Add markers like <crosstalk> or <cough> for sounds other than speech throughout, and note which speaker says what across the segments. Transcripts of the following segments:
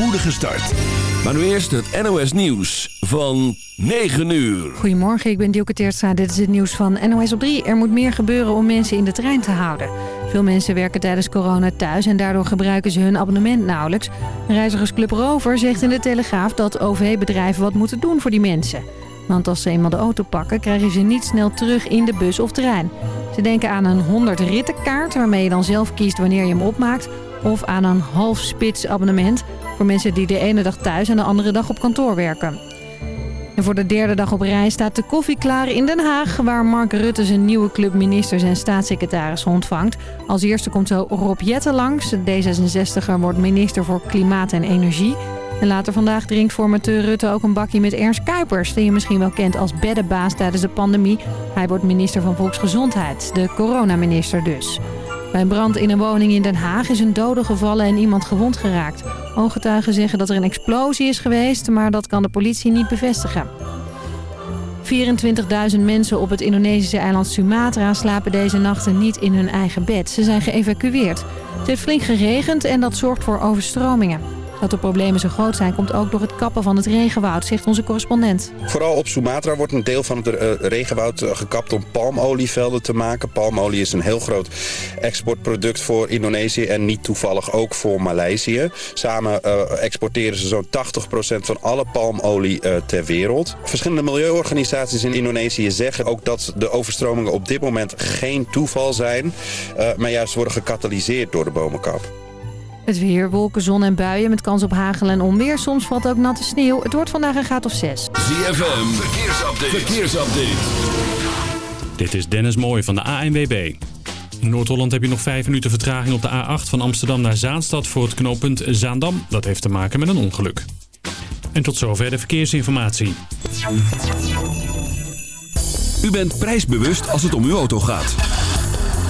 Speaker 1: spoedige start. Maar nu eerst het NOS Nieuws van 9 uur.
Speaker 2: Goedemorgen, ik ben Dielke Teertstra. Dit is het nieuws van NOS op 3. Er moet meer gebeuren om mensen in de trein te houden. Veel mensen werken tijdens corona thuis en daardoor gebruiken ze hun abonnement nauwelijks. Reizigersclub Rover zegt in de Telegraaf dat OV-bedrijven wat moeten doen voor die mensen. Want als ze eenmaal de auto pakken, krijgen ze niet snel terug in de bus of trein. Ze denken aan een 100 rittenkaart waarmee je dan zelf kiest wanneer je hem opmaakt. Of aan een half spits abonnement voor mensen die de ene dag thuis en de andere dag op kantoor werken. En voor de derde dag op rij staat de koffie klaar in Den Haag... waar Mark Rutte zijn nieuwe club ministers en staatssecretarissen ontvangt. Als eerste komt zo Rob Jetten langs. De D66er wordt minister voor Klimaat en Energie. En later vandaag drinkt formateur Rutte ook een bakje met Ernst Kuipers... die je misschien wel kent als beddenbaas tijdens de pandemie. Hij wordt minister van Volksgezondheid, de coronaminister dus. Bij een brand in een woning in Den Haag is een dode gevallen en iemand gewond geraakt. Ooggetuigen zeggen dat er een explosie is geweest, maar dat kan de politie niet bevestigen. 24.000 mensen op het Indonesische eiland Sumatra slapen deze nachten niet in hun eigen bed. Ze zijn geëvacueerd. Het heeft flink geregend en dat zorgt voor overstromingen. Dat de problemen zo groot zijn komt ook door het kappen van het regenwoud, zegt onze correspondent.
Speaker 3: Vooral op Sumatra wordt een deel van het uh, regenwoud uh, gekapt om palmolievelden te maken. Palmolie is een heel groot exportproduct voor Indonesië en niet toevallig ook voor Maleisië. Samen uh, exporteren ze zo'n 80% van alle palmolie ter wereld. Verschillende milieuorganisaties in Indonesië zeggen ook dat de overstromingen op dit moment geen toeval zijn, maar juist worden gecatalyseerd door de bomenkap.
Speaker 2: Het weer, wolken, zon en buien met kans op hagel en onweer. Soms valt ook natte sneeuw. Het wordt vandaag een graad of 6.
Speaker 1: ZFM, verkeersupdate. verkeersupdate.
Speaker 4: Dit is Dennis Mooij van de ANWB. In Noord-Holland heb je nog 5 minuten vertraging op de A8 van Amsterdam naar Zaanstad voor het knooppunt Zaandam. Dat heeft te maken met een ongeluk. En tot zover de verkeersinformatie.
Speaker 1: U bent prijsbewust als het om uw auto gaat.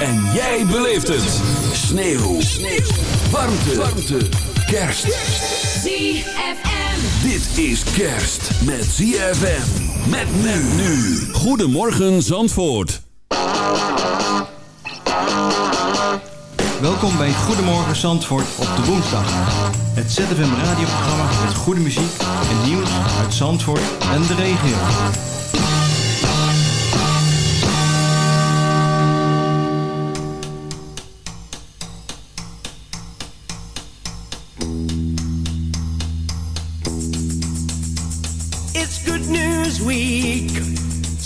Speaker 1: En jij beleeft het. Sneeuw. Sneeuw. Warmte. Warmte. Kerst.
Speaker 5: ZFM.
Speaker 1: Dit is kerst met ZFM. Met men nu. Goedemorgen Zandvoort.
Speaker 6: Welkom bij Goedemorgen Zandvoort op de woensdag. Het ZFM radioprogramma met goede muziek en nieuws uit Zandvoort en de regio.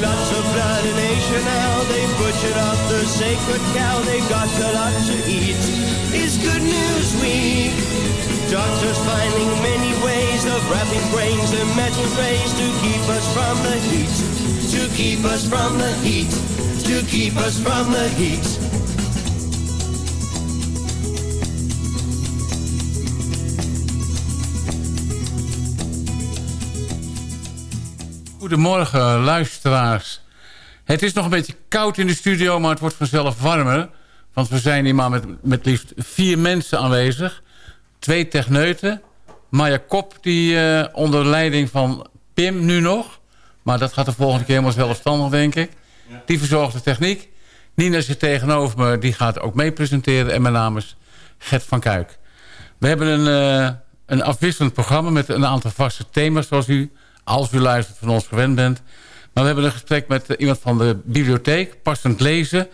Speaker 7: Lots of blood in. They butchered up the sacred cow. They've got a lot to eat. It's Good News Week. Doctors finding many ways of wrapping brains in metal trays to keep us from the heat. to keep us from the heat, to keep us from the heat.
Speaker 5: Goedemorgen luisteraars. Het is nog een beetje koud in de studio, maar het wordt vanzelf warmer. Want we zijn hier maar met, met liefst vier mensen aanwezig. Twee techneuten. Maya Kop, die uh, onder leiding van Pim nu nog. Maar dat gaat de volgende keer helemaal zelfstandig, denk ik. Die verzorgt de techniek. Nina zit tegenover me, die gaat ook mee presenteren. En mijn naam is Gert van Kuik. We hebben een, uh, een afwisselend programma met een aantal vaste thema's... zoals u, als u luistert, van ons gewend bent. We hebben een gesprek met iemand van de bibliotheek, passend lezen...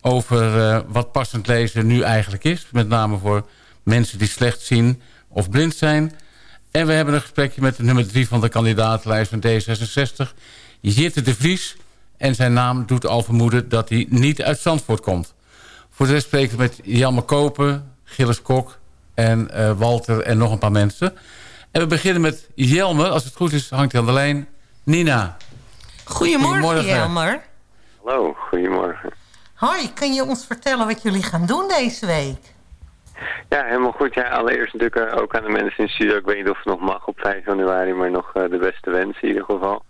Speaker 5: over uh, wat passend lezen nu eigenlijk is. Met name voor mensen die slecht zien of blind zijn. En we hebben een gesprekje met de nummer drie van de kandidatenlijst van D66... Jitte de Vries. En zijn naam doet al vermoeden dat hij niet uit Zandvoort komt. Voor de rest spreken we met Jan Kopen, Gilles Kok en uh, Walter en nog een paar mensen. En we beginnen met Jelmer. Als het goed is, hangt hij aan de lijn. Nina.
Speaker 8: Goedemorgen, goedemorgen. Jelmer.
Speaker 9: Hallo, goedemorgen.
Speaker 8: Hoi, kun je ons vertellen wat jullie gaan doen deze week?
Speaker 9: Ja, helemaal goed. Ja, allereerst natuurlijk uh, ook aan de mensen in de studio. Ik weet niet of het nog mag op 5 januari, maar nog uh, de beste wensen in ieder geval.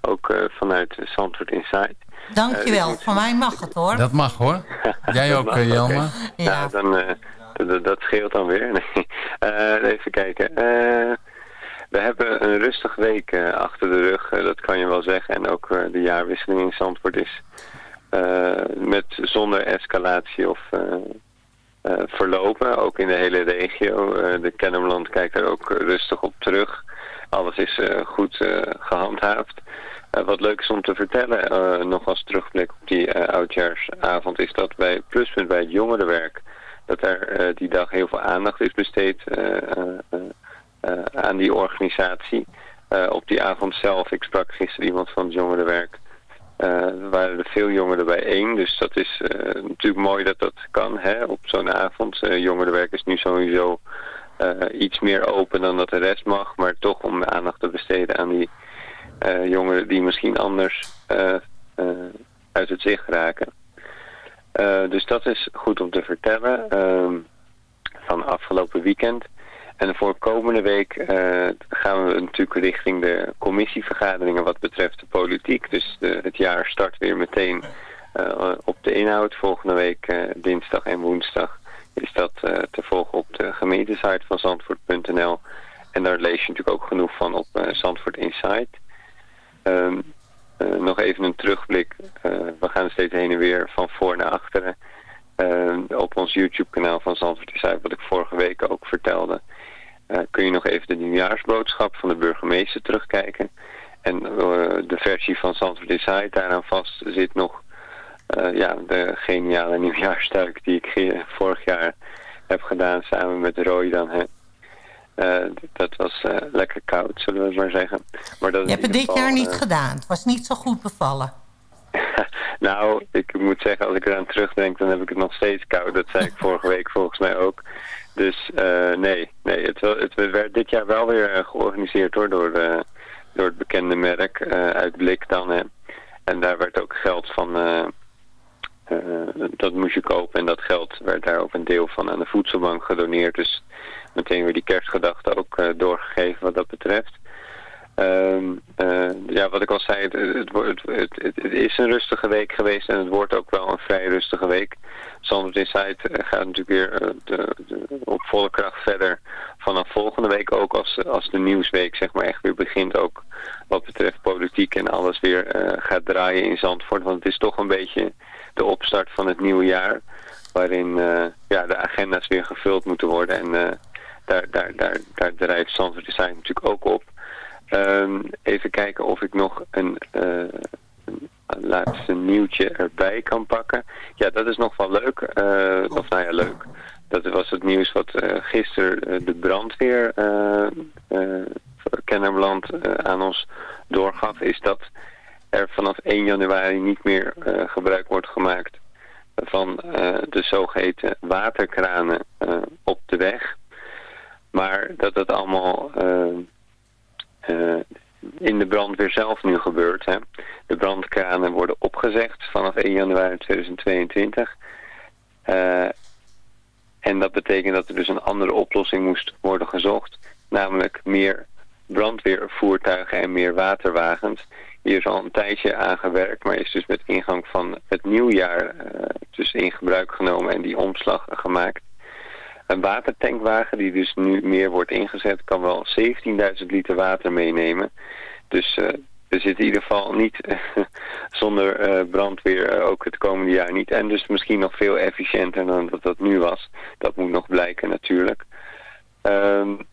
Speaker 9: Ook uh, vanuit Zandvoort Inside.
Speaker 8: Dankjewel, dus van mij mag het hoor.
Speaker 5: Dat mag hoor. <laughs> Jij ook. Okay.
Speaker 9: Ja, nou, dan, dat scheelt dan weer. <laughs> Even kijken. We hebben een rustige week achter de rug, dat kan je wel zeggen. En ook de jaarwisseling in Zandvoort is met zonder escalatie of verlopen, ook in de hele regio. De Kennemerland kijkt er ook rustig op terug. Alles is goed gehandhaafd. wat leuk is om te vertellen, nog als terugblik op die oudjaarsavond, is dat bij Pluspunt bij het jongerenwerk, dat er die dag heel veel aandacht is besteed aan die organisatie. op die avond zelf, ik sprak gisteren iemand van het jongerenwerk, uh, waren er veel jongeren bijeen, dus dat is natuurlijk mooi dat dat kan hè, op zo'n avond. Jongerenwerk is nu sowieso iets meer open dan dat de rest mag, maar toch om aandacht te besteden aan die jongeren die misschien anders uit het zicht raken. dus dat is goed om te vertellen ehm, van afgelopen weekend. En voor komende week uh, gaan we natuurlijk richting de commissievergaderingen wat betreft de politiek. Dus de, het jaar start weer meteen uh, op de inhoud. Volgende week uh, dinsdag en woensdag is dat te volgen op de gemeentesite van zandvoort.nl. En daar lees je natuurlijk ook genoeg van op Zandvoort Insight. Um, nog even een terugblik. we gaan steeds heen en weer van voor naar achteren. op ons YouTube kanaal van Zandvoort Insight, wat ik vorige week ook vertelde kun je nog even de nieuwjaarsboodschap van de burgemeester terugkijken. En uh, de versie van Zandvoort Inside daaraan vast zit nog uh, ja, de geniale <laughs> nieuwjaarstuik die ik vorig jaar heb gedaan samen met Roy dan. Hè. dat was lekker koud, zullen we maar zeggen. Maar dat
Speaker 8: Je hebt het dit jaar niet gedaan. Het was niet zo goed bevallen. <laughs>
Speaker 9: nou, ik moet zeggen, als ik eraan terugdenk, dan heb ik het nog steeds koud. Dat zei ik <laughs> vorige week volgens mij ook. Dus uh, nee, nee het, het, werd dit jaar wel weer uh, georganiseerd hoor, door, uh, door het bekende merk uit Blik dan. Hè. En daar werd ook geld van, dat moest je kopen en dat geld werd daar ook een deel van aan de voedselbank gedoneerd. Dus meteen weer die kerstgedachte ook doorgegeven wat dat betreft. Um, uh, ja, wat ik al zei, het, het, het, is een rustige week geweest en het wordt ook wel een vrij rustige week. Zandvoort Insight eh, gaat natuurlijk weer uh, de, op volle kracht verder vanaf volgende week ook als, als de nieuwsweek zeg maar echt weer begint ook wat betreft politiek en alles weer gaat draaien in Zandvoort. Want het is toch een beetje de opstart van het nieuwe jaar waarin ja, de agenda's weer gevuld moeten worden en daar, daar, daar, daar drijft Zandvoort Insight natuurlijk ook op. Um, even kijken of ik nog een, uh, een, laatste nieuwtje erbij kan pakken. Ja, dat is nog wel leuk. Uh, of nou ja, leuk. Dat was het nieuws wat uh, gisteren de brandweer Kennemerland aan ons doorgaf. Is dat er vanaf 1 januari niet meer gebruik wordt gemaakt van de zogeheten waterkranen op de weg. Maar dat het allemaal in de brandweer zelf nu gebeurt. Hè. De brandkranen worden opgezegd vanaf 1 januari 2022. Uh, en dat betekent dat er dus een andere oplossing moest worden gezocht. Namelijk meer brandweervoertuigen en meer waterwagens. Hier is al een tijdje aan gewerkt, maar is dus met ingang van het nieuwjaar uh, dus in gebruik genomen en die omslag gemaakt. Een watertankwagen die dus nu meer wordt ingezet kan wel 17.000 liter water meenemen. Dus uh, er zit in ieder geval niet <laughs> zonder uh, brandweer ook het komende jaar niet. En dus misschien nog veel efficiënter dan dat dat nu was. Dat moet nog blijken natuurlijk. Um,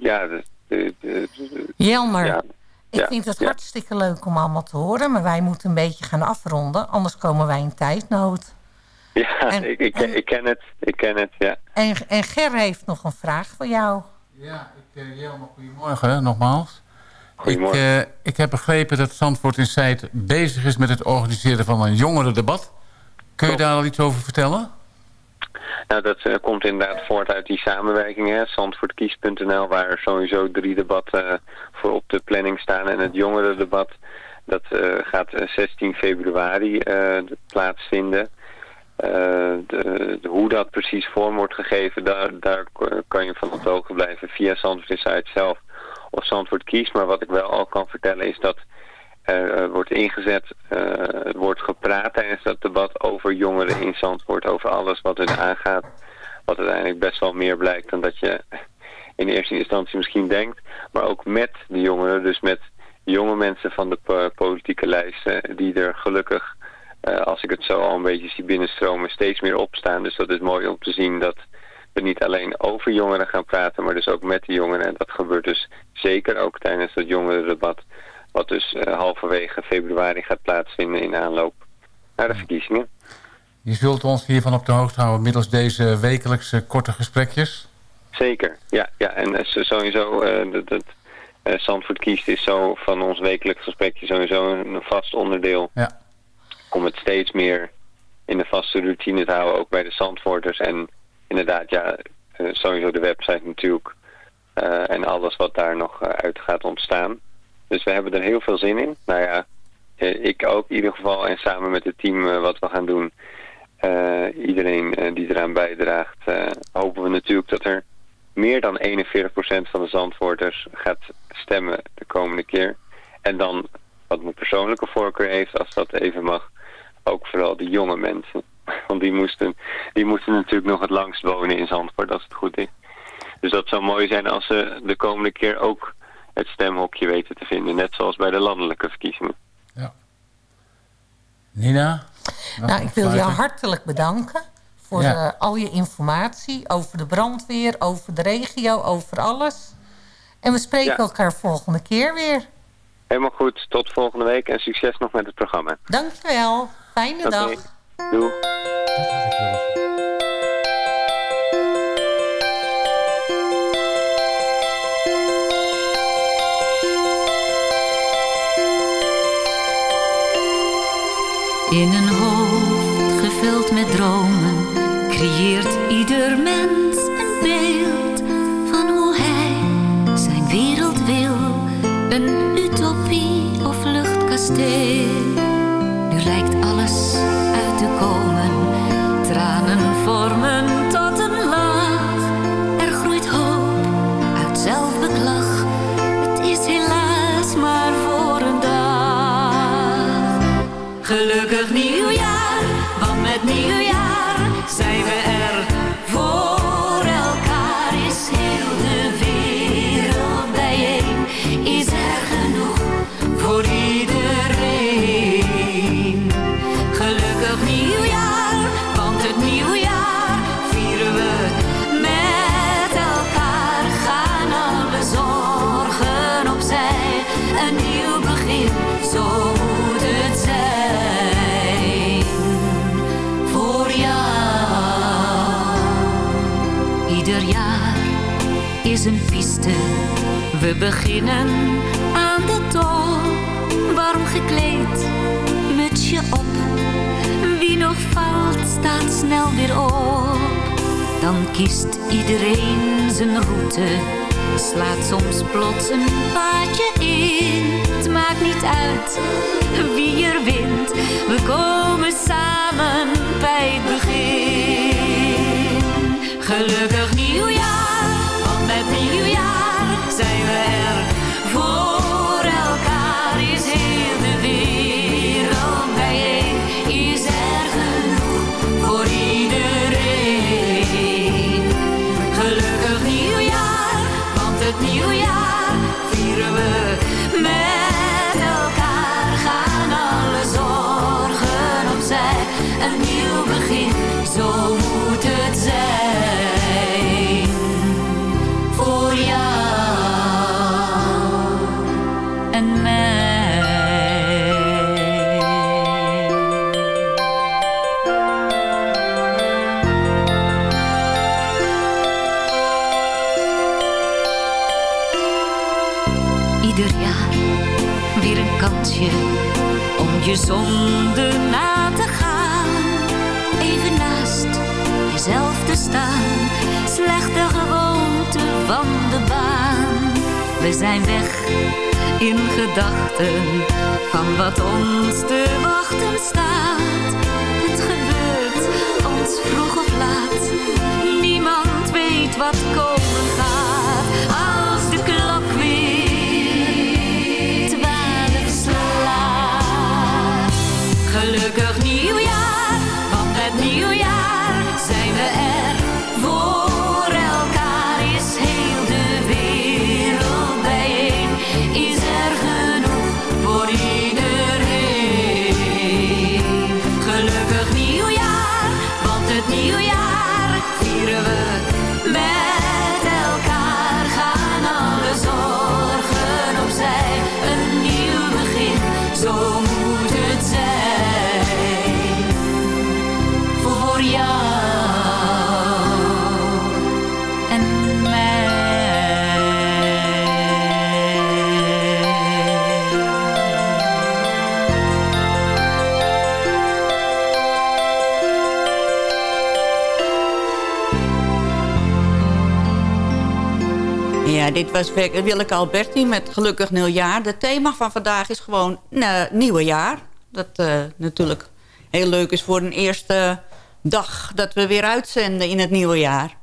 Speaker 9: ja, de, de, de,
Speaker 8: Jelmer, ja. ik vind het hartstikke leuk om allemaal te horen. Maar wij moeten een beetje gaan afronden. Anders komen wij in tijdnood.
Speaker 9: Ja, en, <laughs> ik, ik, en, ik, ken het. Ik ken het, ja.
Speaker 8: En, en Ger heeft nog een vraag voor jou.
Speaker 5: Ja, ik, uh, Jelmer, goedemorgen nogmaals. Goedemorgen. Ik, uh, ik heb begrepen dat Zandvoort in Zijt bezig is met het organiseren van een jongerendebat. Kun je daar al iets over vertellen?
Speaker 9: Nou, dat uh, komt inderdaad voort uit die samenwerking, Zandvoortkies.nl, waar sowieso drie debatten voor op de planning staan. En het jongerendebat, dat gaat 16 februari plaatsvinden. Uh, de, de, hoe dat precies vorm wordt gegeven, daar, daar kan je van op de hoogte blijven via Zandvoort Insight zelf of Zandvoort Kies. Maar wat ik wel al kan vertellen is dat er uh, wordt ingezet, uh, wordt gepraat tijdens dat debat over jongeren in Zandvoort, over alles wat hun aangaat. Wat uiteindelijk best wel meer blijkt dan dat je in eerste instantie misschien denkt. Maar ook met de jongeren, dus met jonge mensen van de politieke lijsten die er gelukkig als ik het zo al een beetje zie binnenstromen, steeds meer opstaan. Dus dat is mooi om te zien dat we niet alleen over jongeren gaan praten, maar dus ook met de jongeren. En dat gebeurt dus zeker ook tijdens het jongerendebat, wat dus uh, halverwege februari gaat plaatsvinden in aanloop naar de verkiezingen.
Speaker 5: Je zult ons hiervan op de hoogte houden middels deze wekelijkse korte gesprekjes?
Speaker 9: Zeker, ja. ja. En uh, sowieso, uh, dat, uh, Zandvoort kiest is zo van ons wekelijks gesprekje sowieso een vast onderdeel.
Speaker 5: Ja
Speaker 9: om het steeds meer in de vaste routine te houden, ook bij de Zandvoorters. En inderdaad, ja, eh, sowieso de website natuurlijk. Uh, en alles wat daar nog uh, uit gaat ontstaan. Dus we hebben er heel veel zin in. Nou ja, ik ook in ieder geval. En samen met het team wat we gaan doen. iedereen die eraan bijdraagt. hopen we natuurlijk dat er meer dan 41% van de Zandvoorters gaat stemmen de komende keer. En dan, wat mijn persoonlijke voorkeur heeft, als dat even mag ook vooral de jonge mensen. <laughs> Want die moesten, die moesten natuurlijk nog het langst wonen in Zandvoort, als het goed is. Dus dat zou mooi zijn als ze de komende keer ook het stemhokje weten te vinden. Net zoals bij de landelijke verkiezingen.
Speaker 5: Ja. Nina?
Speaker 8: Nou, ik wil jou hartelijk bedanken voor ja. uh, al je informatie over de brandweer, over de regio, over alles. En we spreken ja. elkaar volgende keer weer.
Speaker 9: Helemaal goed. Tot volgende week en succes nog met het programma.
Speaker 8: Dankjewel. Fijne okay. dag.
Speaker 9: Doei.
Speaker 10: In een We beginnen aan de top, warm gekleed, mutsje op. Wie nog valt, staat snel weer op. Dan kiest iedereen zijn route, slaat soms plots een paadje in. Het maakt niet uit wie er wint zonder na te gaan. Even naast jezelf te staan. Slechte gewoonte van de baan. We zijn weg in gedachten van wat ons te wachten staat. Het gebeurt ons vroeg of laat. Niemand weet wat komen gaat. the
Speaker 11: end. Dit was eh, Willeke Alberti met Gelukkig Nieuwjaar. Het thema van vandaag is gewoon nou, Nieuwe Jaar. Dat uh, natuurlijk heel leuk is voor een eerste dag dat we weer uitzenden in het nieuwe jaar.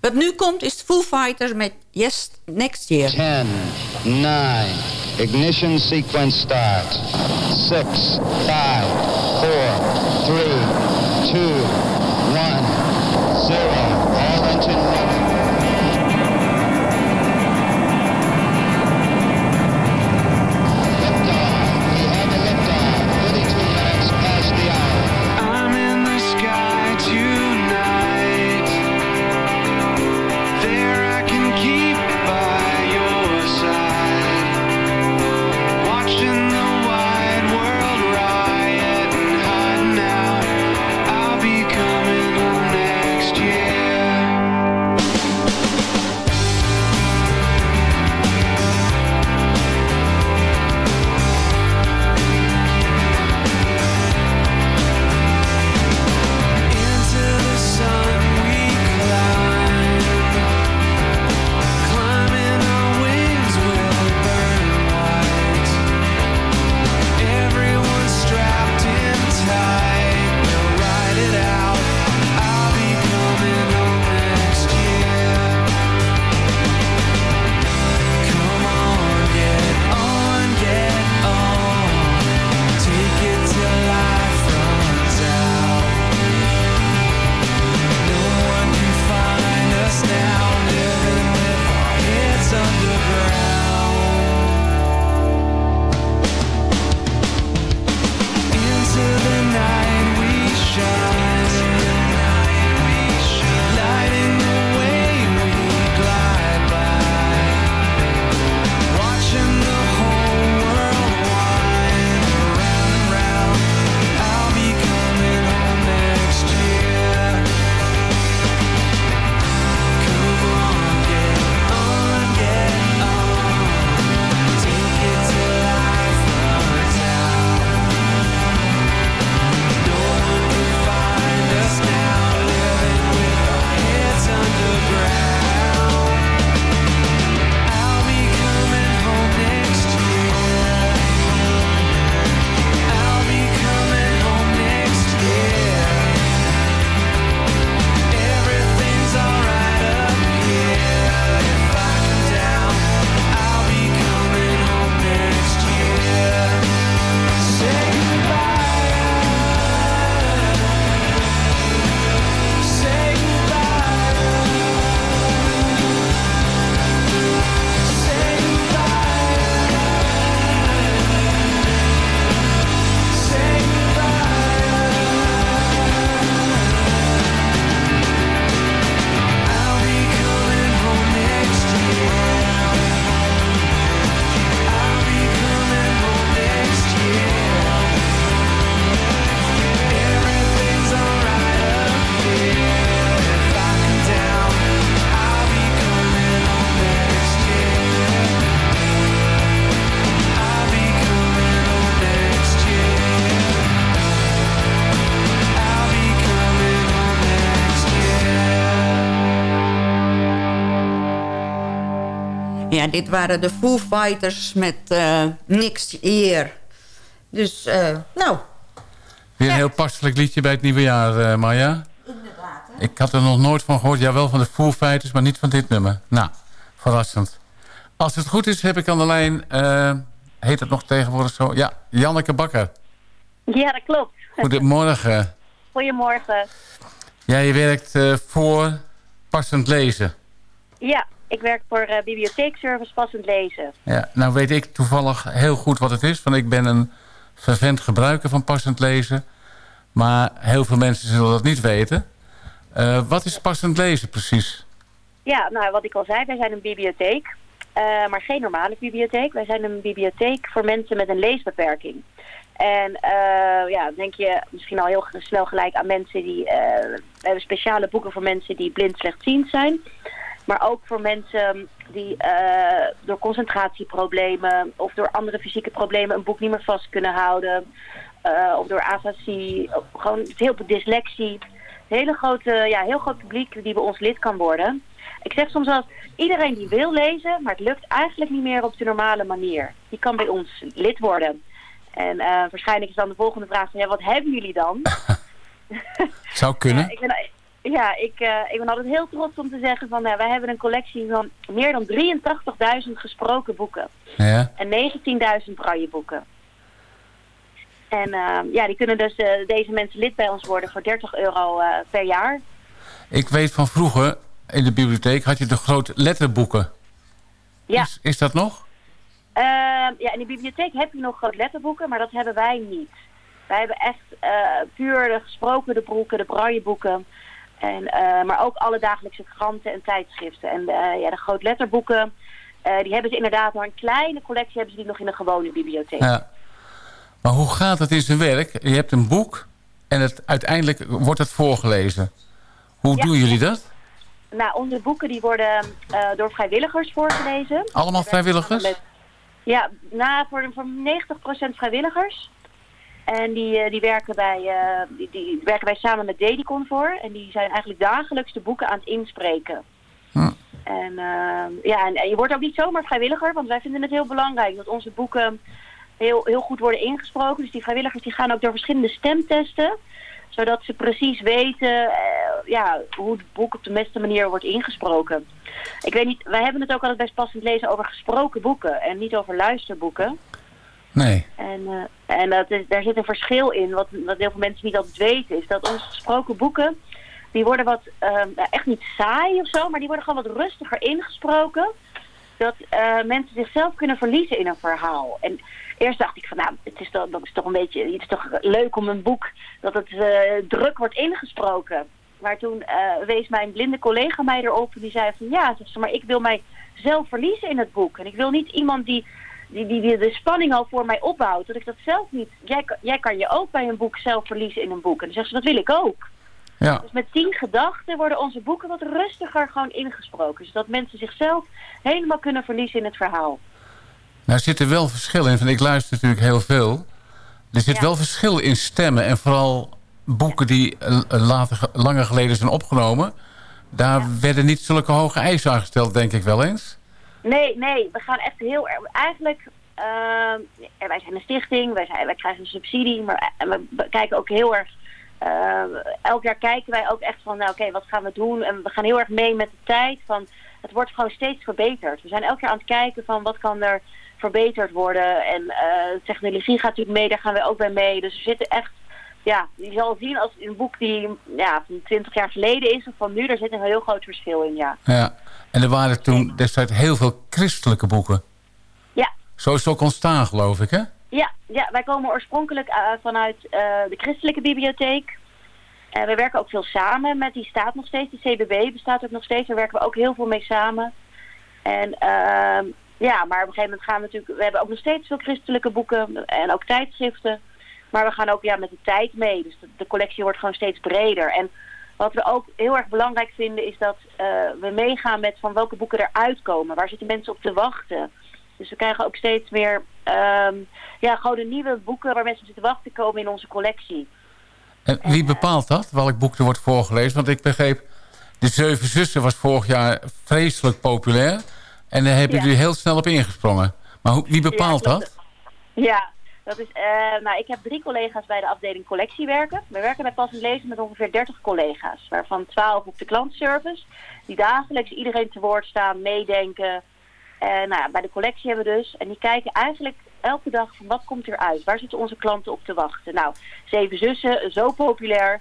Speaker 11: Wat nu komt is Foo Fighters met Yes Next Year.
Speaker 12: 10, 9, ignition sequence start. 6, 5, 4, 3, 2...
Speaker 11: dit waren de Foo Fighters met uh, Niks Eer. Dus, uh, nou...
Speaker 5: Weer een heel passelijk liedje bij het nieuwe jaar, uh, Maya. Inderdaad, hè? Ik had er nog nooit van gehoord. Ja, wel van de Foo Fighters, maar niet van dit nummer. Nou, verrassend. Als het goed is, heb ik aan de lijn... heet het nog tegenwoordig zo? Ja, Janneke Bakker.
Speaker 13: Ja, dat klopt.
Speaker 5: Goedemorgen.
Speaker 13: Goedemorgen.
Speaker 5: Jij werkt voor Passend Lezen.
Speaker 13: Ja, ik werk voor uh, bibliotheekservice passend lezen.
Speaker 5: Ja, nou weet ik toevallig heel goed wat het is. Want ik ben een vervent gebruiker van passend lezen. Maar heel veel mensen zullen dat niet weten. Uh, wat is passend lezen precies?
Speaker 13: Ja, nou wat ik al zei, wij zijn een bibliotheek. Uh, maar geen normale bibliotheek. Wij zijn een bibliotheek voor mensen met een leesbeperking. En ja, denk je misschien al heel snel gelijk aan mensen die... we hebben speciale boeken voor mensen die blind slechtziend zijn... Maar ook voor mensen die uh, door concentratieproblemen of door andere fysieke problemen een boek niet meer vast kunnen houden. Uh, of door afasie, gewoon heel veel dyslexie. Een hele grote, ja, heel groot publiek die bij ons lid kan worden. Ik zeg soms wel, iedereen die wil lezen, maar het lukt eigenlijk niet meer op de normale manier. Die kan bij ons lid worden. En uh, waarschijnlijk is dan de volgende vraag van, ja, wat hebben jullie dan? <laughs> <laughs>
Speaker 5: Zou kunnen.
Speaker 13: ik ben, ja, ik, uh, ik ben altijd heel trots om te zeggen van uh, wij hebben een collectie van meer dan 83.000 gesproken boeken.
Speaker 5: Ja.
Speaker 13: En 19.000 braille boeken. En uh, ja, die kunnen dus deze mensen lid bij ons worden voor 30 euro per jaar.
Speaker 5: Ik weet van vroeger, in de bibliotheek had je de grote letterboeken.
Speaker 13: Ja.
Speaker 5: Is, is dat nog?
Speaker 13: Ehm, ja, in de bibliotheek heb je nog grote letterboeken, maar dat hebben wij niet. Wij hebben echt puur de gesproken de boeken, de brailleboeken. En, uh, maar ook alle dagelijkse kranten en tijdschriften. En uh, ja, de grootletterboeken, uh, die hebben ze inderdaad maar een kleine collectie hebben ze die nog in de gewone bibliotheek.
Speaker 5: Ja. Maar hoe gaat het in zijn werk? Je hebt een boek en het, uiteindelijk wordt het voorgelezen. Hoe
Speaker 13: ja.
Speaker 5: doen jullie dat?
Speaker 13: Nou, onze boeken die worden door vrijwilligers voorgelezen.
Speaker 5: Allemaal vrijwilligers? Met,
Speaker 13: ja, nou, voor, voor 90% vrijwilligers. En die, die, werken bij, uh, die, die, werken wij samen met Dedicon voor. En die zijn eigenlijk dagelijks de boeken aan het inspreken. En, uh, ja, en, en, je wordt ook niet zomaar vrijwilliger, want wij vinden het heel belangrijk dat onze boeken heel, heel goed worden ingesproken. Dus die vrijwilligers die gaan ook door verschillende stemtesten, zodat ze precies weten uh, ja, hoe het boek op de beste manier wordt ingesproken. Ik weet niet, wij hebben het ook altijd best passend lezen over gesproken boeken en niet over luisterboeken.
Speaker 5: Nee.
Speaker 13: En, uh, en dat is, daar zit een verschil in, wat, wat heel veel mensen niet altijd weten, is dat onze gesproken boeken, die worden wat, uh, echt niet saai of zo, maar die worden gewoon wat rustiger ingesproken. Dat uh, mensen zichzelf kunnen verliezen in een verhaal. En eerst dacht ik van, nou, het is toch, dat is toch een beetje, het is toch leuk om een boek, dat het uh, druk wordt ingesproken. Maar toen wees mijn blinde collega mij erop en die zei van, ja, maar ik wil mij zelf verliezen in het boek. En ik wil niet iemand die die, die, die de spanning al voor mij opbouwt. Dat ik dat zelf niet... Jij, jij kan je ook bij een boek zelf verliezen in een boek. En dan zegt ze, dat wil ik ook.
Speaker 5: Ja.
Speaker 13: Dus met tien gedachten worden onze boeken wat rustiger gewoon ingesproken. Zodat mensen zichzelf helemaal kunnen verliezen in het verhaal.
Speaker 5: Nou zit er wel verschil in. Want ik luister natuurlijk heel veel. Er zit
Speaker 13: Ja.
Speaker 5: wel verschil in stemmen. En vooral boeken die eh, later, langer geleden zijn opgenomen. Daar werden niet zulke hoge eisen aan gesteld, denk ik wel eens.
Speaker 13: Nee, nee, we gaan echt heel erg... Eigenlijk, ehm, wij zijn een stichting, wij, zijn, wij krijgen een subsidie, maar we kijken ook heel erg... ehm, elk jaar kijken wij ook echt van, nou oké, wat gaan we doen? En we gaan heel erg mee met de tijd van... Het wordt gewoon steeds verbeterd. We zijn elk jaar aan het kijken van wat kan er verbeterd worden. En eh, technologie gaat natuurlijk mee, daar gaan we ook bij mee. Dus we zitten echt... Ja, je zal zien als een boek die ja, van 20 jaar geleden is of van nu, daar zit een heel groot verschil in, ja.
Speaker 5: Ja. En er waren toen destijds heel veel christelijke boeken.
Speaker 13: Ja.
Speaker 5: Zo is het ook ontstaan, geloof ik, hè?
Speaker 13: Ja, ja wij komen oorspronkelijk uh, vanuit uh, de christelijke bibliotheek. Uh, we werken ook veel samen met, die staat nog steeds, de CBB bestaat ook nog steeds. Daar werken we ook heel veel mee samen. En ehm, ja, maar op een gegeven moment gaan we natuurlijk, we hebben ook nog steeds veel christelijke boeken en ook tijdschriften. Maar we gaan ook ja, met de tijd mee, dus de, de collectie wordt gewoon steeds breder. En wat we ook heel erg belangrijk vinden is dat uh, we meegaan met van welke boeken eruit komen. Waar zitten mensen op te wachten? Dus we krijgen ook steeds meer um, ja, gewoon de nieuwe boeken waar mensen op zitten wachten komen in onze collectie.
Speaker 5: En wie bepaalt dat? Welk boek er wordt voorgelezen? Want ik begreep, De Zeven Zussen was vorig jaar vreselijk populair. En daar hebben
Speaker 13: Ja.
Speaker 5: jullie heel snel op ingesprongen. Maar hoe, wie bepaalt
Speaker 13: Ja,
Speaker 5: dat?
Speaker 13: Ja, dat is, eh, nou, ik heb drie collega's bij de afdeling collectie werken. We werken bij Passend Lezen met ongeveer 30 collega's, waarvan 12 op de klantservice, die dagelijks iedereen te woord staan, meedenken. En nou bij de collectie hebben we dus, en die kijken eigenlijk elke dag van wat komt eruit? Waar zitten onze klanten op te wachten? Nou, Zeven Zussen, zo populair.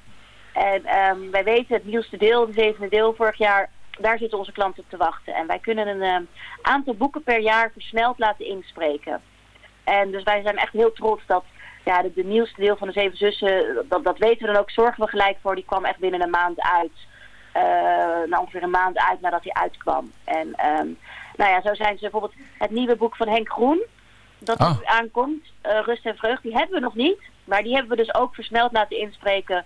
Speaker 13: En ehm, wij weten het nieuwste deel, de zevende deel vorig jaar, daar zitten onze klanten op te wachten. En wij kunnen een ehm, aantal boeken per jaar versneld laten inspreken. En dus wij zijn echt heel trots dat ja, de, de nieuwste deel van de Zeven Zussen, dat, dat weten we dan ook, zorgen we gelijk voor. Die kwam echt binnen een maand uit. Eh nou, ongeveer een maand uit nadat hij uitkwam. En ehm, nou ja, zo zijn ze bijvoorbeeld het nieuwe boek van Henk Groen, dat
Speaker 5: Ah.
Speaker 13: nu aankomt, eh, Rust en Vreugd, die hebben we nog niet. Maar die hebben we dus ook versneld laten inspreken.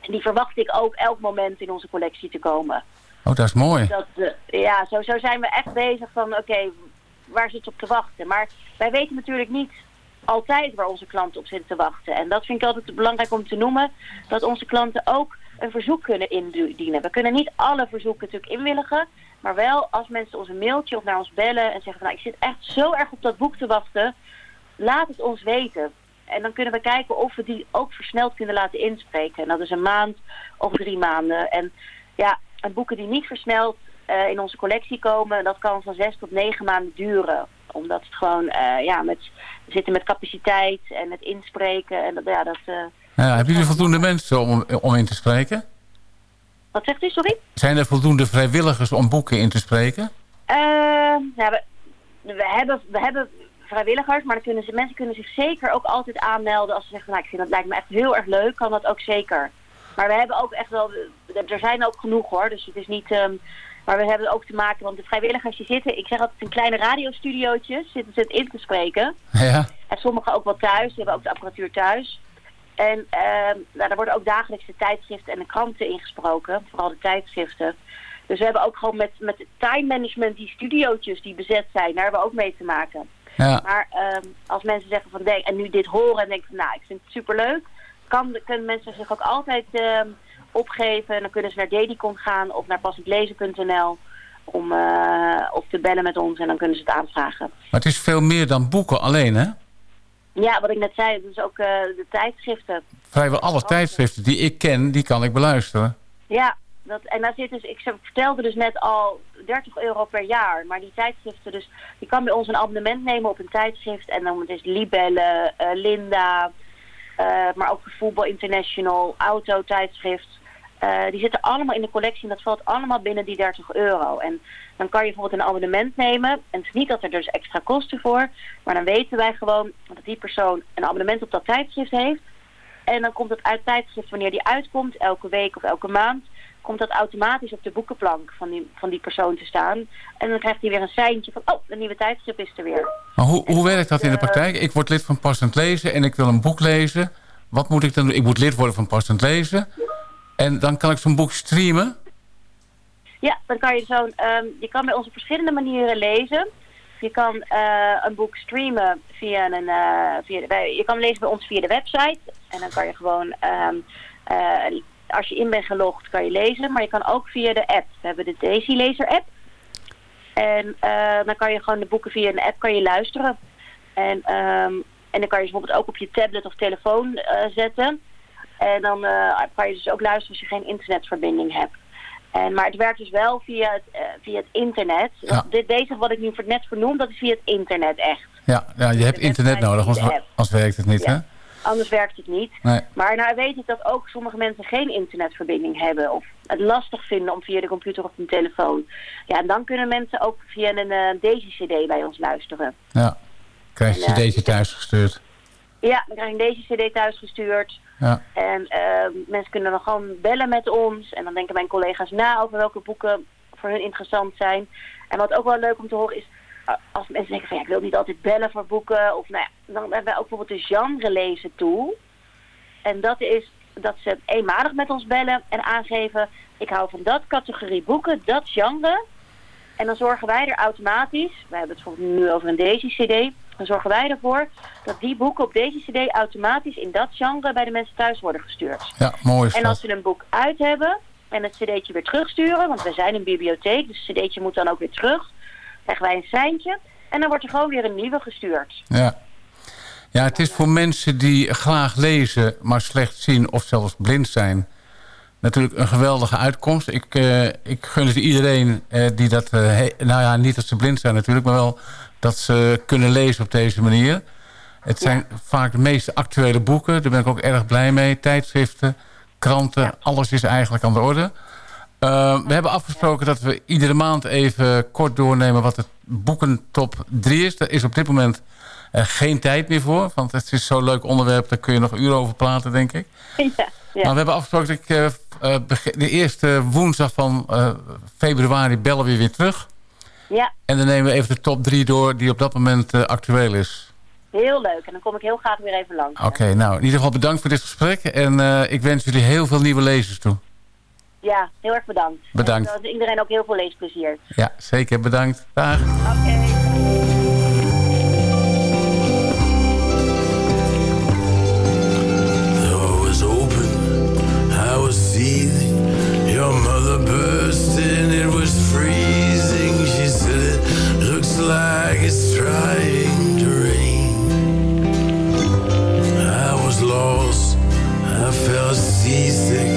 Speaker 13: En die verwacht ik ook elk moment in onze collectie te komen.
Speaker 5: Oh, dat is mooi.
Speaker 13: Dat, eh, ja, zo, zo zijn we echt bezig van, oké, waar zit op te wachten? Maar wij weten natuurlijk niet altijd waar onze klanten op zitten te wachten. En dat vind ik altijd belangrijk om te noemen, dat onze klanten ook een verzoek kunnen indienen. We kunnen niet alle verzoeken natuurlijk inwilligen, maar wel als mensen ons een mailtje of naar ons bellen en zeggen van, nou, ik zit echt zo erg op dat boek te wachten, laat het ons weten. En dan kunnen we kijken of we die ook versneld kunnen laten inspreken. En dat is een maand of drie maanden. En ja, en boeken die niet versneld eh, in onze collectie komen, dat kan van zes tot negen maanden duren. Omdat het gewoon, eh, ja, met, we zitten met capaciteit en het inspreken. En dat, ja, dat, eh,
Speaker 5: Ja, hebben jullie voldoende mensen om, om in te spreken?
Speaker 13: wat zegt u, sorry?
Speaker 5: Zijn er voldoende vrijwilligers om boeken in te spreken?
Speaker 13: Ja, we, we, hebben, we hebben vrijwilligers, maar dan kunnen ze, mensen kunnen zich zeker ook altijd aanmelden als ze zeggen, nou, ik vind dat lijkt me echt heel erg leuk, kan dat ook zeker. Maar we hebben ook echt wel, er zijn ook genoeg hoor, dus het is niet, ehm, maar we hebben ook te maken, want de vrijwilligers die zitten, ik zeg altijd in kleine radiostudiootjes, zitten ze het in te spreken.
Speaker 5: Ja.
Speaker 13: En sommigen ook wel thuis, die hebben ook de apparatuur thuis. En ehm nou, daar worden ook dagelijks de tijdschriften en de kranten ingesproken, vooral de tijdschriften. Dus we hebben ook gewoon met, met het time management die studiootjes die bezet zijn, daar hebben we ook mee te maken.
Speaker 5: Ja.
Speaker 13: Maar ehm, als mensen zeggen van denk, en nu dit horen en denken van nou, ik vind het superleuk, kan, kunnen mensen zich ook altijd ehm, opgeven. En dan kunnen ze naar Dedicon gaan of naar passendlezen.nl om eh, of te bellen met ons en dan kunnen ze het aanvragen.
Speaker 5: Maar het is veel meer dan boeken alleen, hè?
Speaker 13: Ja, wat ik net zei, dus ook eh, de tijdschriften.
Speaker 5: Vrijwel alle tijdschriften die ik ken, die kan ik beluisteren.
Speaker 13: Ja, dat, en daar zit dus, ik vertelde dus net al 30 euro per jaar. Maar die tijdschriften, dus je kan bij ons een abonnement nemen op een tijdschrift. En dan is Libelle, eh, Linda, maar ook Voetbal International, Auto tijdschrift. Eh, die zitten allemaal in de collectie en dat valt allemaal binnen die 30 euro. En dan kan je bijvoorbeeld een abonnement nemen. En het is niet dat er dus extra kosten voor. Maar dan weten wij gewoon dat die persoon een abonnement op dat tijdschrift heeft. En dan komt het uit tijdschrift wanneer die uitkomt, elke week of elke maand, komt dat automatisch op de boekenplank van die, van die persoon te staan. En dan krijgt hij weer een seintje van, oh, een nieuwe tijdschrift is er weer.
Speaker 5: Maar hoe, hoe werkt dat in de praktijk? Ik word lid van Passend Lezen en ik wil een boek lezen. Wat moet ik dan doen? Ik moet lid worden van Passend Lezen. En dan kan ik zo'n boek streamen.
Speaker 13: Ja, dan kan je zo'n, ehm, je kan bij ons op verschillende manieren lezen. Je kan eh, een boek streamen via een, eh, via de, je kan lezen bij ons via de website. En dan kan je gewoon, ehm, eh, als je in bent gelogd, kan je lezen. Maar je kan ook via de app. We hebben de Daisy Lezer app. En dan kan je gewoon de boeken via een app kan je luisteren. En, ehm, en dan kan je ze bijvoorbeeld ook op je tablet of telefoon zetten. En dan eh, kan je dus ook luisteren als je geen internetverbinding hebt. En, maar het werkt dus wel via het, eh, via het internet.
Speaker 5: Ja.
Speaker 13: Dit, deze wat ik nu net vernoem, dat is via het internet echt.
Speaker 5: Ja, ja je hebt internet nodig,
Speaker 13: de
Speaker 5: anders, anders werkt het niet,
Speaker 13: Ja.
Speaker 5: hè?
Speaker 13: Anders werkt het niet.
Speaker 5: Nee.
Speaker 13: Maar nou weet ik dat ook sommige mensen geen internetverbinding hebben. Of het lastig vinden om via de computer of een telefoon. Ja, en dan kunnen mensen ook via een uh, Daisy-cd bij ons luisteren.
Speaker 5: Ja. Krijg je
Speaker 13: En, eh,
Speaker 5: cd'tje thuis gestuurd.
Speaker 13: Ja, dan krijg je een Daisy-cd thuisgestuurd.
Speaker 5: Ja.
Speaker 13: En eh, mensen kunnen dan gewoon bellen met ons. En dan denken mijn collega's na over welke boeken voor hun interessant zijn. En wat ook wel leuk om te horen is... als mensen denken van ja, ik wil niet altijd bellen voor boeken. Of nou ja, dan hebben wij ook bijvoorbeeld de genre lezen tool. En dat is dat ze eenmalig met ons bellen en aangeven... ik hou van dat categorie boeken, dat genre. En dan zorgen wij er automatisch... wij hebben het bijvoorbeeld nu over een Daisy-cd... dan zorgen wij ervoor dat die boeken op deze cd automatisch in dat genre bij de mensen thuis worden gestuurd.
Speaker 5: Ja, mooi
Speaker 13: En als ze een boek uit hebben en het cd'tje weer terugsturen, want we zijn een bibliotheek, dus het cd'tje moet dan ook weer terug. krijgen wij een seintje. En dan wordt er gewoon weer een nieuwe gestuurd.
Speaker 5: Ja. Ja, het is voor mensen die graag lezen, maar slecht zien of zelfs blind zijn... natuurlijk een geweldige uitkomst. Ik, uh, ik gun het iedereen uh, die dat... Uh, nou ja, niet dat ze blind zijn natuurlijk, maar wel dat ze kunnen lezen op deze manier. Het zijn ja. vaak de meest actuele boeken. Daar ben ik ook erg blij mee. Tijdschriften, kranten, ja. alles is eigenlijk aan de orde. we hebben afgesproken dat we iedere maand even kort doornemen... wat het boekentop 3 is. Daar is op dit moment uh, geen tijd meer voor. Want het is zo'n leuk onderwerp, daar kun je nog uren over praten, denk ik. <laughs>
Speaker 13: Ja, ja.
Speaker 5: Maar we hebben afgesproken dat ik uh, de eerste woensdag van februari bellen we weer terug.
Speaker 13: Ja.
Speaker 5: En dan nemen we even de top 3 door die op dat moment actueel is.
Speaker 13: Heel leuk. En dan kom ik heel graag weer even langs.
Speaker 5: Oké, okay, nou in ieder geval bedankt voor dit gesprek. En ik wens jullie heel veel nieuwe lezers toe.
Speaker 13: Ja, heel erg bedankt.
Speaker 5: Bedankt.
Speaker 13: En iedereen ook heel veel leesplezier.
Speaker 5: Ja, zeker. Bedankt. Dag.
Speaker 13: Oké. Okay.
Speaker 14: pieces.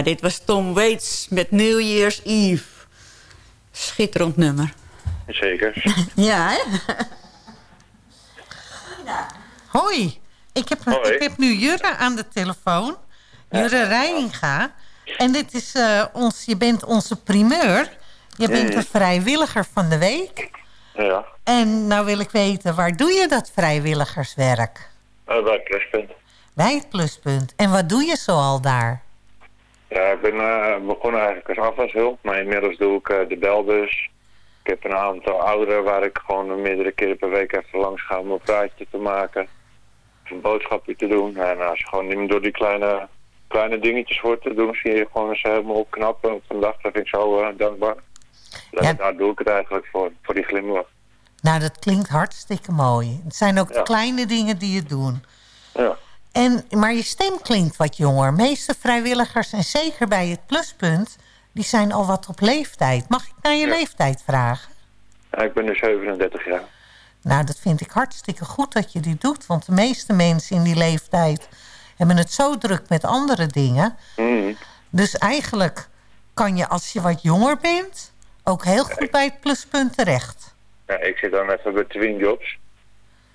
Speaker 11: Ja, dit was Tom Waits met New Year's Eve. Schitterend nummer.
Speaker 15: Zeker. <laughs>
Speaker 11: ja, hè?
Speaker 8: Hoi, ik heb,
Speaker 15: Hoi.
Speaker 8: ik heb nu Jurre aan de telefoon. Jurre Reininga. En dit is eh, ons, je bent onze primeur. Je bent de vrijwilliger van de week.
Speaker 15: Ja,
Speaker 8: En nou wil ik weten, waar doe je dat vrijwilligerswerk?
Speaker 15: uh, bij Pluspunt.
Speaker 8: Bij het pluspunt. En wat doe je zoal daar?
Speaker 15: Ja, ik ben eh, begonnen eigenlijk als afwashulp, maar inmiddels doe ik eh, de belbus. Ik heb een aantal ouderen waar ik gewoon meerdere keren per week even langs ga om een praatje te maken. Of een boodschapje te doen. En als je gewoon door die kleine, kleine dingetjes voor te doen, zie je gewoon ze helemaal opknappen op een dag. Dat vind ik zo eh, dankbaar. Dat, Daar doe ik het eigenlijk voor, voor die glimlach.
Speaker 8: Nou, dat klinkt hartstikke mooi. Het zijn ook de kleine dingen die je doen.
Speaker 15: Ja.
Speaker 8: En, maar je stem klinkt wat jonger. Meeste vrijwilligers, en zeker bij het pluspunt... die zijn al wat op leeftijd. Mag ik naar je leeftijd vragen?
Speaker 15: Ja, ik ben nu 37 jaar.
Speaker 8: Nou, dat vind ik hartstikke goed dat je dit doet. Want de meeste mensen in die leeftijd... hebben het zo druk met andere dingen.
Speaker 15: Mhm.
Speaker 8: Dus eigenlijk kan je als je wat jonger bent... ook heel goed bij het pluspunt terecht.
Speaker 15: Ja, ik zit dan even bij Twin Jobs.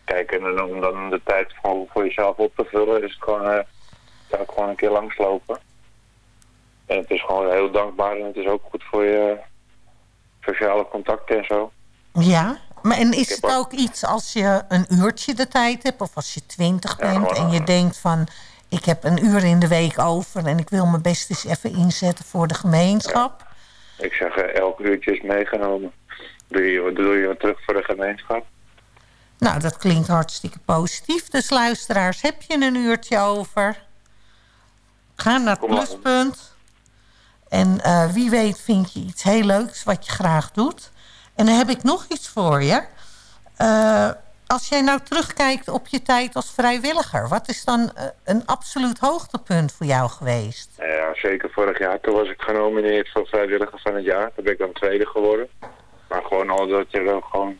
Speaker 15: Kijk, en om dan de tijd gewoon voor jezelf op te vullen, is het gewoon, eh ik gewoon een keer langslopen. En het is gewoon heel dankbaar en het is ook goed voor je sociale contacten en zo.
Speaker 8: Ja, maar en is het
Speaker 15: ook-
Speaker 8: iets als je een uurtje de tijd hebt... of als je twintig bent en je
Speaker 15: eh,
Speaker 8: denkt van... ik heb een uur in de week over... en ik wil mijn best eens even inzetten voor de gemeenschap.
Speaker 15: Ik zeg, eh, elk uurtje is meegenomen. Doe je, doe je wat terug voor de gemeenschap?
Speaker 8: Nou, dat klinkt hartstikke positief. Dus luisteraars, heb je een uurtje over? Ga naar het pluspunt. En eh, wie weet vind je iets heel leuks wat je graag doet. En dan heb ik nog iets voor je. Eh, als jij nou terugkijkt op je tijd als vrijwilliger... wat is dan eh, een absoluut hoogtepunt voor jou geweest?
Speaker 15: Ja, zeker vorig jaar. Toen was ik genomineerd voor vrijwilliger van het jaar. Toen ben ik dan tweede geworden. Maar gewoon al dat je dan gewoon...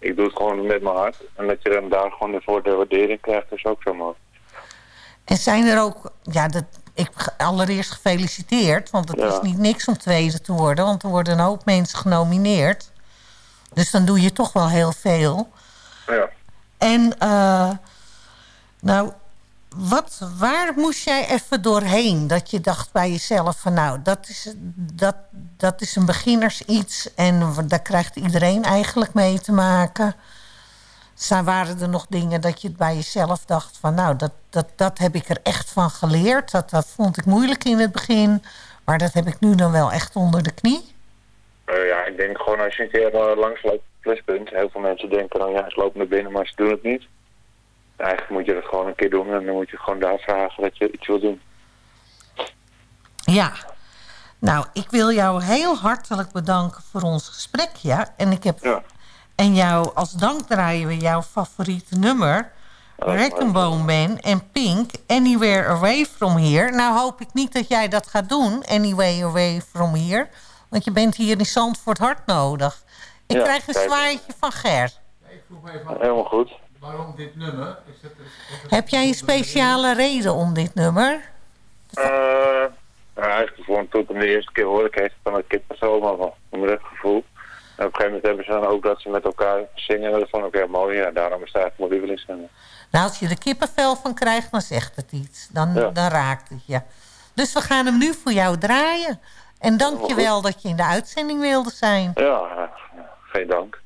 Speaker 15: Ik doe het gewoon met mijn hart. En dat je dan daar gewoon de waardering krijgt, is ook zo mooi.
Speaker 8: En zijn er ook... Ja, dat, ik allereerst gefeliciteerd. Want het
Speaker 15: Ja.
Speaker 8: is niet niks om tweede te worden. Want er worden een hoop mensen genomineerd. Dus dan doe je toch wel heel veel.
Speaker 15: Ja.
Speaker 8: En eh, nou, wat, waar moest jij even doorheen? Dat je dacht bij jezelf van nou, dat is, dat, dat is een beginners iets. En daar krijgt iedereen eigenlijk mee te maken. Zijn, waren er nog dingen dat je bij jezelf dacht van... nou, dat, dat, dat heb ik er echt van geleerd. Dat, dat vond ik moeilijk in het begin. Maar dat heb ik nu dan wel echt onder de knie.
Speaker 15: Eh, ja, ik denk gewoon als je een keer uh, langs loopt, pluspunt. Heel veel mensen denken dan, ja, ze lopen naar binnen, maar ze doen het niet. Eigenlijk moet je dat gewoon een keer doen en dan moet je gewoon daar vragen dat je iets wil doen.
Speaker 8: Ja. Nou, ik wil jou heel hartelijk bedanken voor ons gesprek, ja. En ik heb... En jou, als dank draaien we jouw favoriete nummer... Reckenboom Ben en Pink, Anywhere Away From Here. Nou hoop ik niet dat jij dat gaat doen, Anywhere Away From Here. Want je bent hier in Zandvoort hard nodig. Ik
Speaker 15: Ja,
Speaker 8: krijg een
Speaker 15: kijk.
Speaker 8: zwaaitje van Ger.
Speaker 15: Helemaal goed.
Speaker 5: Waarom dit nummer? Is het,
Speaker 8: Heb jij een speciale reden om dit nummer?
Speaker 15: Eh, nou, eigenlijk gewoon toen ik hem de eerste keer hoorde, kreeg ik van het kippenvel, maar wel een recht gevoel. En op een gegeven moment hebben ze dan ook dat ze met elkaar zingen. En dat vond ik heel mooi. Ja, daarom is het eigenlijk mijn lievelingsnummer.
Speaker 8: Nou, als je er kippenvel van krijgt, dan zegt het iets. Dan,
Speaker 15: Ja.
Speaker 8: dan raakt het je. Dus we gaan hem nu voor jou draaien. En dank je wel dat je in de uitzending wilde zijn.
Speaker 15: Ja, ja, ja, geen dank.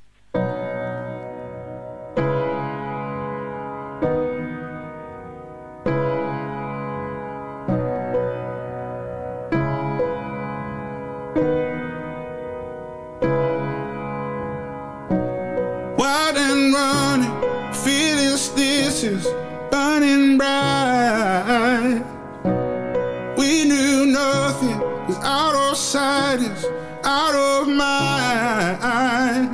Speaker 14: Stitches, burning bright. We knew nothing was out of sight, is out of mind.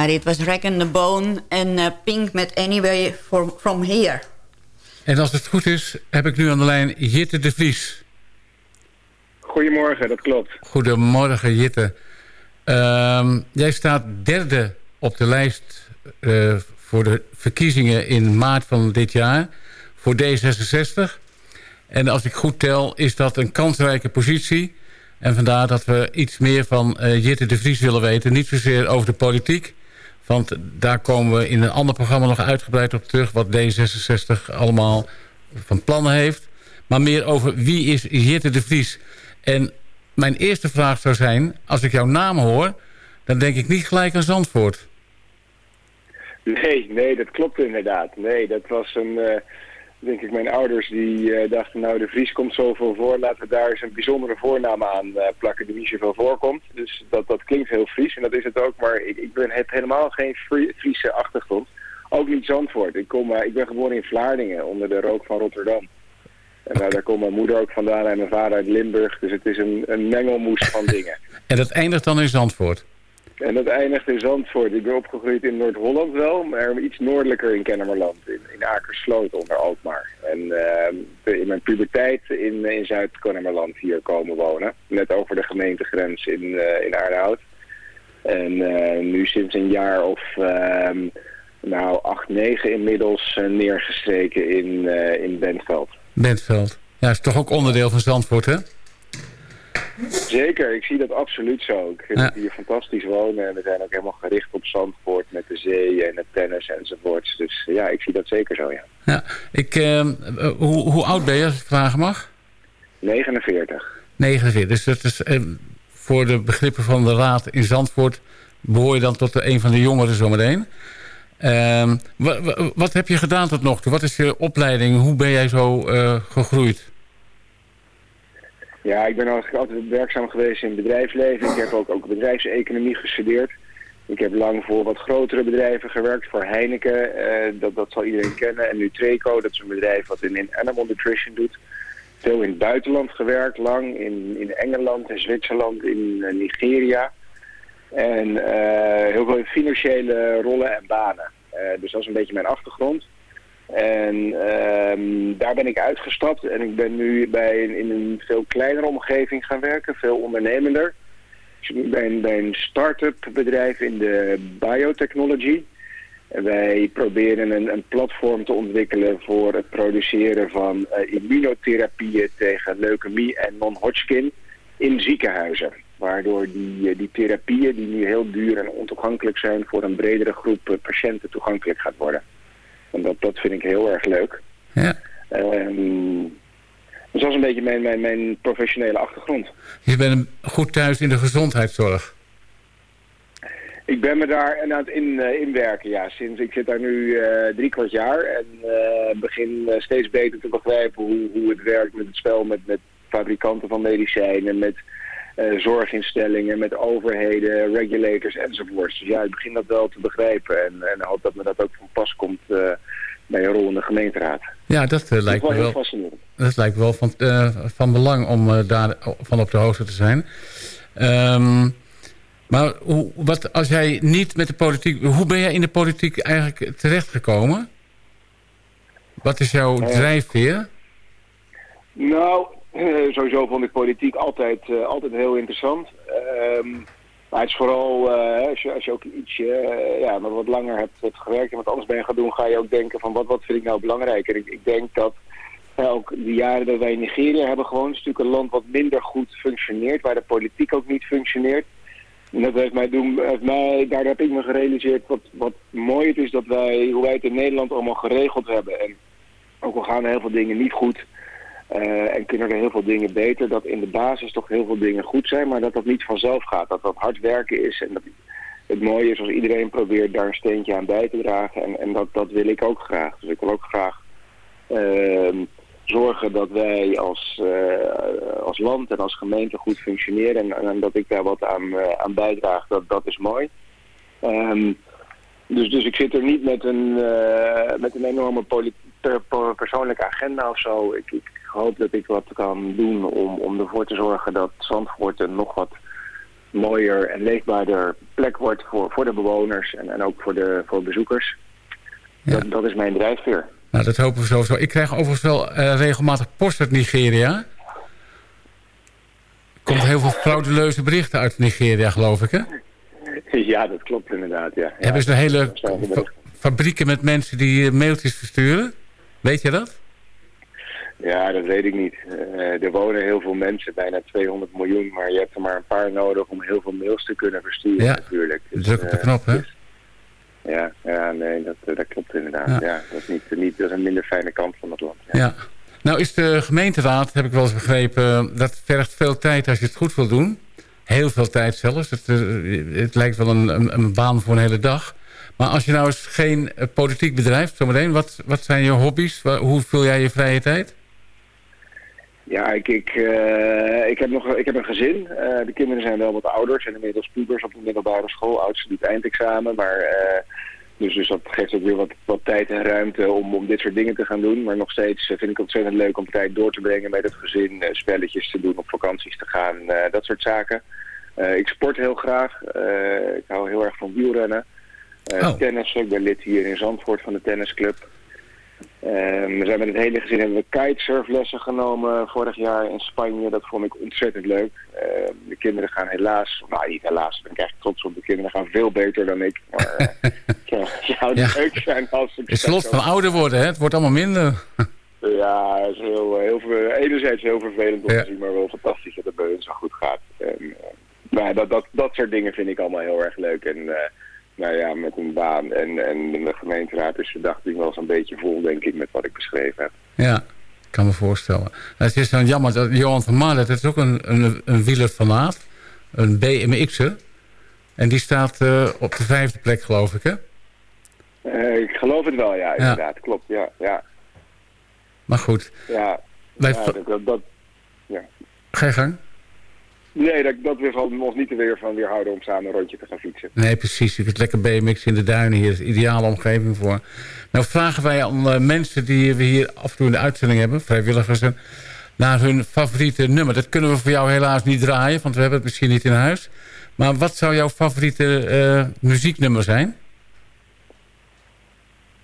Speaker 11: Ja, dit was Rack and the Bone en eh, Pink met Anyway from, from Here.
Speaker 5: En als het goed is, heb ik nu aan de lijn Jitte de Vries.
Speaker 16: Goedemorgen, dat klopt.
Speaker 5: Goedemorgen Jitte. Ehm, jij staat derde op de lijst eh, voor de verkiezingen in maart van dit jaar voor D66. En als ik goed tel, is dat een kansrijke positie. En vandaar dat we iets meer van eh, Jitte de Vries willen weten. Niet zozeer over de politiek. Want daar komen we in een ander programma nog uitgebreid op terug... wat D66 allemaal van plannen heeft. Maar meer over wie is Jitte de Vries. En mijn eerste vraag zou zijn... als ik jouw naam hoor, dan denk ik niet gelijk aan Zandvoort.
Speaker 16: Nee, nee, dat klopt inderdaad. Nee, dat was een, eh, denk ik, mijn ouders die eh, dachten, nou de Vries komt zoveel voor, laten we daar eens een bijzondere voornaam aan eh, plakken die niet zoveel voorkomt. Dus dat, dat klinkt heel Fries en dat is het ook, maar ik, ik ben, heb helemaal geen Frie- Friese achtergrond. Ook niet Zandvoort. Ik, kom, eh, ik ben geboren in Vlaardingen, onder de rook van Rotterdam. En daar komt mijn moeder ook vandaan en mijn vader uit Limburg. Dus het is een, een mengelmoes van dingen. <laughs>
Speaker 5: En dat eindigt dan in Zandvoort.
Speaker 16: En dat eindigt in Zandvoort. Ik ben opgegroeid in Noord-Holland wel, maar iets noordelijker in Kennemerland. In, in Akersloot onder Alkmaar. En eh, in mijn puberteit in, in Zuid-Kennemerland hier komen wonen. Net over de gemeentegrens in, eh, in Aardehout. En eh, nu sinds een jaar of ehm, nou, acht, negen inmiddels eh, neergestreken in, in Bentveld.
Speaker 5: Bentveld. Ja, is toch ook onderdeel van Zandvoort, hè?
Speaker 16: Zeker, ik zie dat absoluut zo. Ik vind
Speaker 5: Ja.
Speaker 16: het hier fantastisch wonen en we zijn ook helemaal gericht op Zandvoort met de zee en het tennis enzovoorts. Dus ja, ik zie dat zeker zo, ja.
Speaker 5: Ja. Ik, eh, eh, hoe, hoe oud ben je, als ik vragen mag?
Speaker 16: 49.
Speaker 5: 49. Dus dat is eh, voor de begrippen van de raad in Zandvoort... behoor je dan tot de, een van de jongeren zometeen. Ehm, wa- wa- wat heb je gedaan tot nog toe? Wat is je opleiding? Hoe ben jij zo eh, gegroeid?
Speaker 16: Ja, ik ben eigenlijk altijd werkzaam geweest in het bedrijfsleven. Ik heb ook, ook bedrijfseconomie gestudeerd. Ik heb lang voor wat grotere bedrijven gewerkt, voor Heineken, eh, dat, dat zal iedereen kennen. En Nutreco, dat is een bedrijf wat in, in Animal Nutrition doet. Veel in het buitenland gewerkt, lang in, in Engeland, in Zwitserland, in eh, Nigeria. En eh, heel veel in financiële rollen en banen. Dus dat is een beetje mijn achtergrond. En ehm, daar ben ik uitgestapt en ik ben nu bij in een veel kleinere omgeving gaan werken, veel ondernemender. Dus ik ben bij een, bij een start-up bedrijf in de biotechnology. En wij proberen een, een platform te ontwikkelen voor het produceren van eh, immunotherapieën tegen leukemie en non-Hodgkin in ziekenhuizen. Waardoor die, eh, die therapieën die nu heel duur en ontoegankelijk zijn voor een bredere groep eh, patiënten toegankelijk gaat worden. En dat, dat vind ik heel erg leuk.
Speaker 5: Ja.
Speaker 16: Dus dat is een beetje mijn, mijn, mijn professionele achtergrond.
Speaker 5: Je bent goed thuis in de gezondheidszorg.
Speaker 16: Ik ben me daar aan het in, eh, inwerken, ja. Sinds ik zit daar nu eh, drie kwart jaar en eh, begin steeds beter te begrijpen hoe, hoe het werkt met het spel met, met fabrikanten van medicijnen, met zorginstellingen, met overheden, regulators enzovoorts. Dus ja, ik begin dat wel te begrijpen en, en hoop dat me dat ook van pas komt eh, bij een rol in de gemeenteraad.
Speaker 5: Ja, dat eh, lijkt
Speaker 16: wel
Speaker 5: me wel, dat lijkt me wel van, eh, van belang om eh, daar van op de hoogte te zijn. Ehm, maar hoe, wat, als jij niet met de politiek... Hoe ben jij in de politiek eigenlijk terechtgekomen? Wat is jouw
Speaker 16: Eh,
Speaker 5: drijfveer?
Speaker 16: Nou, eh, sowieso vond ik politiek altijd, eh, altijd heel interessant. Ehm, maar het is vooral, eh, als, je, als je ook ietsje ja, wat langer hebt, gewerkt en wat anders bent gaan doen, ga je ook denken van wat, wat vind ik nou belangrijk. En ik, ik denk dat ook de jaren dat wij in Nigeria hebben gewoon, is natuurlijk een land wat minder goed functioneert, waar de politiek ook niet functioneert. En dat heeft mij doen, heeft mij, daar heb ik me gerealiseerd wat, wat mooi het is dat wij, hoe wij het in Nederland allemaal geregeld hebben. En ook al gaan heel veel dingen niet goed, eh, en kunnen er heel veel dingen beter, dat in de basis toch heel veel dingen goed zijn, maar dat dat niet vanzelf gaat. Dat dat hard werken is en dat het mooie is als iedereen probeert daar een steentje aan bij te dragen. En, en dat, dat wil ik ook graag. Dus ik wil ook graag ehm, zorgen dat wij als, eh, als land en als gemeente goed functioneren en, en dat ik daar wat aan, eh, aan bijdraag, dat, dat is mooi. Ehm, dus, dus ik zit er niet met een, eh, met een enorme per- per- persoonlijke agenda of zo. Ik, ik hoop dat ik wat kan doen om, om ervoor te zorgen dat Zandvoort een nog wat mooier en leefbaarder plek wordt voor, voor de bewoners en, en ook voor de voor bezoekers. Dat, dat is mijn drijfveer.
Speaker 5: Nou, dat hopen we sowieso. Ik krijg overigens wel eh, regelmatig post uit Nigeria. Er komt heel veel frauduleuze berichten uit Nigeria, geloof ik, hè?
Speaker 16: Ja, dat klopt inderdaad, ja. ja.
Speaker 5: Hebben ze hele fa- fabrieken met mensen die eh, mailtjes versturen? Weet je dat?
Speaker 16: Ja, dat weet ik niet. Eh, er wonen heel veel mensen, bijna 200 miljoen, maar je hebt er maar een paar nodig om heel veel mails te kunnen versturen
Speaker 5: Ja,
Speaker 16: natuurlijk. Dus,
Speaker 5: druk op de
Speaker 16: eh,
Speaker 5: knop, hè?
Speaker 16: Ja, ja nee, dat, eh, dat klopt inderdaad.
Speaker 5: Ja.
Speaker 16: Ja. dat, is niet, niet, dat is een minder fijne kant van het land. Ja.
Speaker 5: Ja. Nou is de gemeenteraad, heb ik wel eens begrepen... dat vergt veel tijd als je het goed wil doen. Heel veel tijd zelfs. Het, het lijkt wel een, een, een baan voor een hele dag. Maar als je nou eens geen eh, politiek bedrijft, zometeen... Wat, wat zijn je hobby's? Hoe vul jij je vrije tijd?
Speaker 16: Ja, ik, ik, eh, ik, heb nog, ik heb een gezin. Eh, de kinderen zijn wel wat ouder, zijn inmiddels pubers op de middelbare school. Oudste doet eindexamen, maar... dus, dus dat geeft ook weer wat, wat tijd en ruimte om, om dit soort dingen te gaan doen. Maar nog steeds vind ik het ontzettend leuk om tijd door te brengen met het gezin. spelletjes te doen, op vakanties te gaan, dat soort zaken. Ik sport heel graag. Ik hou heel erg van wielrennen. Eh
Speaker 5: Oh.
Speaker 16: Tennissen. Ik ben lid hier in Zandvoort van de tennisclub. Ehm, we zijn met het hele gezin hebben we kitesurflessen genomen vorig jaar in Spanje. Dat vond ik ontzettend leuk. Ehm, de kinderen gaan helaas, nou niet helaas, ben ik echt trots op. De kinderen gaan veel beter dan ik. Maar eh, <laughs> <laughs> ja, het zou
Speaker 5: Ja.
Speaker 16: leuk zijn als
Speaker 5: Het is van ouder worden, hè? Het wordt allemaal minder.
Speaker 16: Ja, het is heel, eh, heel enerzijds heel vervelend om
Speaker 5: Ja.
Speaker 16: te zien, maar wel fantastisch dat het bij hun zo goed gaat. En, eh, nou, ja, dat, dat, dat soort dingen vind ik allemaal heel erg leuk. En nou ja, met een baan en, en de gemeenteraad is de dagding wel zo'n beetje vol, denk ik, met wat ik beschreven heb.
Speaker 5: Ja, ik kan me voorstellen. Het is dan jammer dat Johan van Marlet, dat is ook een, een, een wielerfanaat. Een BMX'er. En die staat eh, op de vijfde plek, geloof ik, hè?
Speaker 16: Eh, ik geloof het wel, ja, inderdaad. Klopt, ja. ja,
Speaker 5: Maar goed,
Speaker 16: ja.
Speaker 5: Wij
Speaker 16: ja dat, dat, dat- ja.
Speaker 5: ga je gang.
Speaker 16: Nee, dat, dat we ons niet er weer van weerhouden om samen een rondje te gaan fietsen.
Speaker 5: Nee, precies. Je kunt lekker BMX in de duinen hier. Dat is de ideale omgeving voor. Nou vragen wij aan eh, mensen die we hier af en toe in de uitzending hebben, vrijwilligers, naar hun favoriete nummer. Dat kunnen we voor jou helaas niet draaien, want we hebben het misschien niet in huis. Maar wat zou jouw favoriete eh, muzieknummer zijn?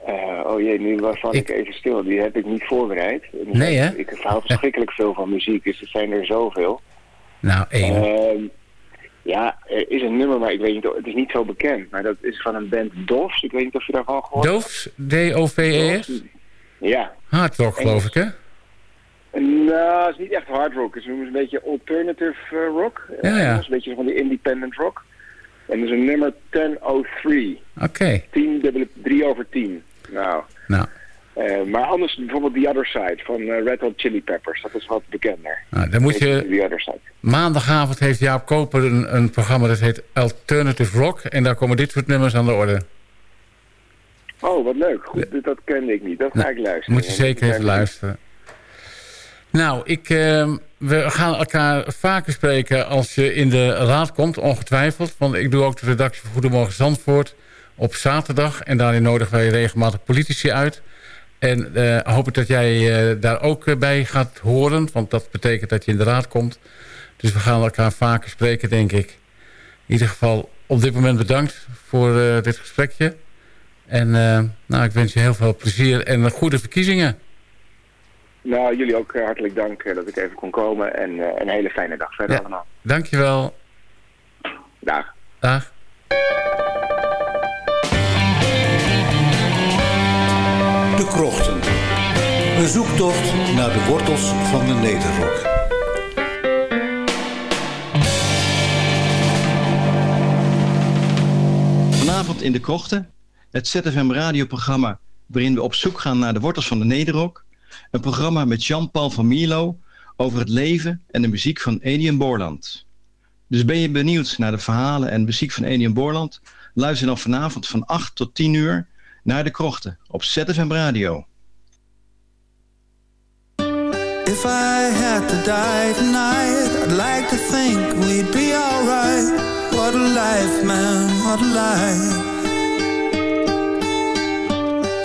Speaker 16: Eh, oh jee, nu waarvan ik... even stil. Die heb ik niet voorbereid.
Speaker 5: Nee, hè?
Speaker 16: Ik hou verschrikkelijk veel van muziek, dus er zijn er zoveel.
Speaker 5: Nou, één.
Speaker 16: Ehm, ja, er is een nummer, maar ik weet niet, het is niet zo bekend. Maar dat is van een band Doves. Ik weet niet of je daarvan gehoord hebt.
Speaker 5: Doofs? D-O-V-E-S?
Speaker 16: Ja.
Speaker 5: Hard rock, geloof ik, hè?
Speaker 16: Nou, het is niet echt hard rock. Ze noemen het een beetje alternative eh, rock.
Speaker 5: Ja, ja.
Speaker 16: Het is een beetje van die independent rock. En dat is een nummer 1003.
Speaker 5: Oké.
Speaker 16: 10 dubbele 3 over 10. Nou.
Speaker 5: Nou.
Speaker 16: Eh, maar anders bijvoorbeeld The Other Side van eh, Red Hot Chili Peppers. Dat is wat bekender.
Speaker 5: Nou, dan moet je...
Speaker 16: The Other Side.
Speaker 5: Maandagavond heeft Jaap Koper een, een programma dat heet Alternative Rock. En daar komen dit soort nummers aan de orde.
Speaker 16: Oh, wat leuk. Goed, dat- dat kende ik niet. Dat ga ik luisteren.
Speaker 5: Moet je zeker even luisteren. Nou, ik, eh, we gaan elkaar vaker spreken als je in de raad komt, ongetwijfeld. Want ik doe ook de redactie van Goedemorgen Zandvoort op zaterdag. En daarin nodigen wij regelmatig politici uit. En eh, hoop ik dat jij eh, daar ook eh, bij gaat horen. Want dat betekent dat je in de raad komt. Dus we gaan elkaar vaker spreken, denk ik. In ieder geval op dit moment bedankt voor dit gesprekje. En nou, ik wens je heel veel plezier en goede verkiezingen.
Speaker 16: Nou, jullie ook hartelijk dank dat ik even kon komen. En een hele fijne dag verder
Speaker 5: Ja.
Speaker 16: allemaal.
Speaker 5: Dankjewel.
Speaker 16: Dag.
Speaker 5: Dag.
Speaker 17: De Krochten. Een zoektocht naar de wortels van de Nederrok.
Speaker 6: Vanavond in de Krochten, het ZFM radioprogramma waarin we op zoek gaan naar de wortels van de Nederrok. Een programma met Jean-Paul van Mierlo over het leven en de muziek van Adrian Borland. Dus ben je benieuwd naar de verhalen en muziek van Adrian Borland? Luister dan vanavond van 8 tot 10 uur naar de Krochten op ZFM Radio.
Speaker 14: If I had to die tonight, I'd like to think we'd be alright. What a life, man, what a life.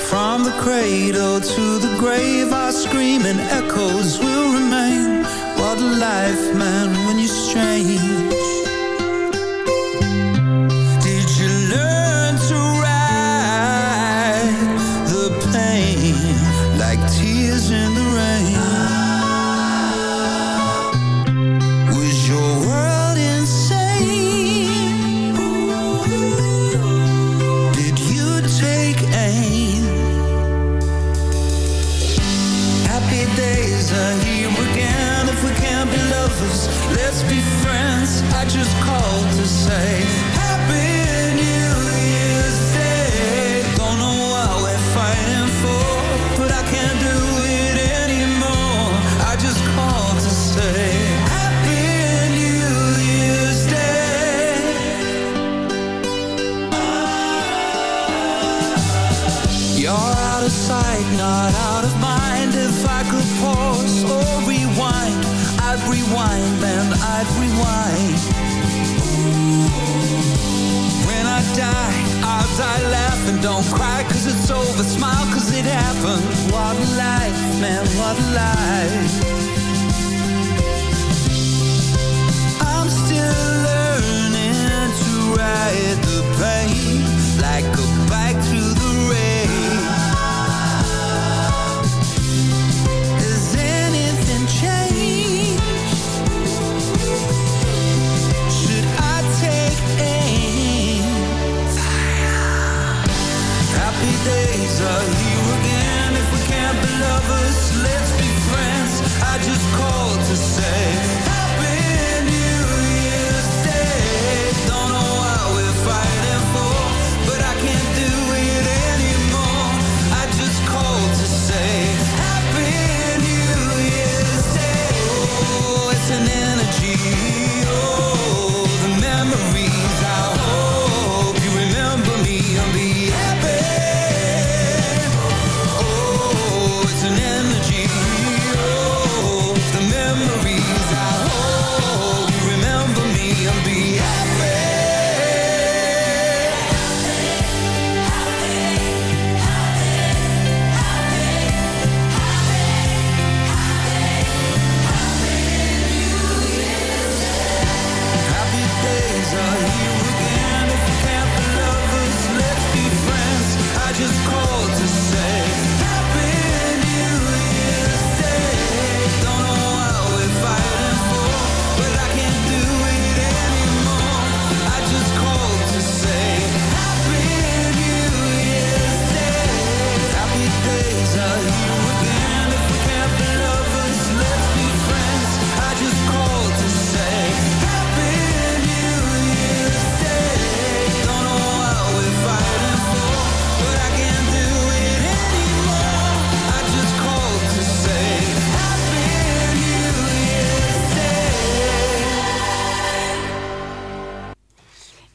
Speaker 14: From the cradle to the grave, our screaming echoes will remain. What a life, man, when you're strange.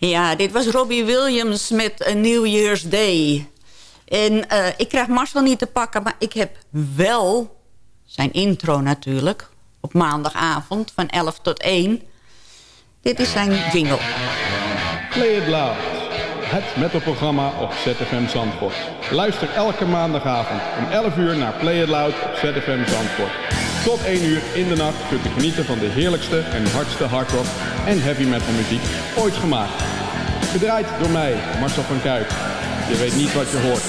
Speaker 11: Ja, dit was Robbie Williams met A New Year's Day. En eh, ik krijg Marcel niet te pakken, maar ik heb wel zijn intro natuurlijk. Op maandagavond van 11 tot 1. Dit is zijn jingle.
Speaker 18: Play It Loud. Het metalprogramma op ZFM Zandvoort. Luister elke maandagavond om 11 uur naar Play It Loud op ZFM Zandvoort. Tot 1 uur in de nacht kunt u genieten van de heerlijkste en hardste hardrock en heavy metal muziek ooit gemaakt. Gedraaid door mij, Marcel van Kuijk. Je weet niet wat je hoort.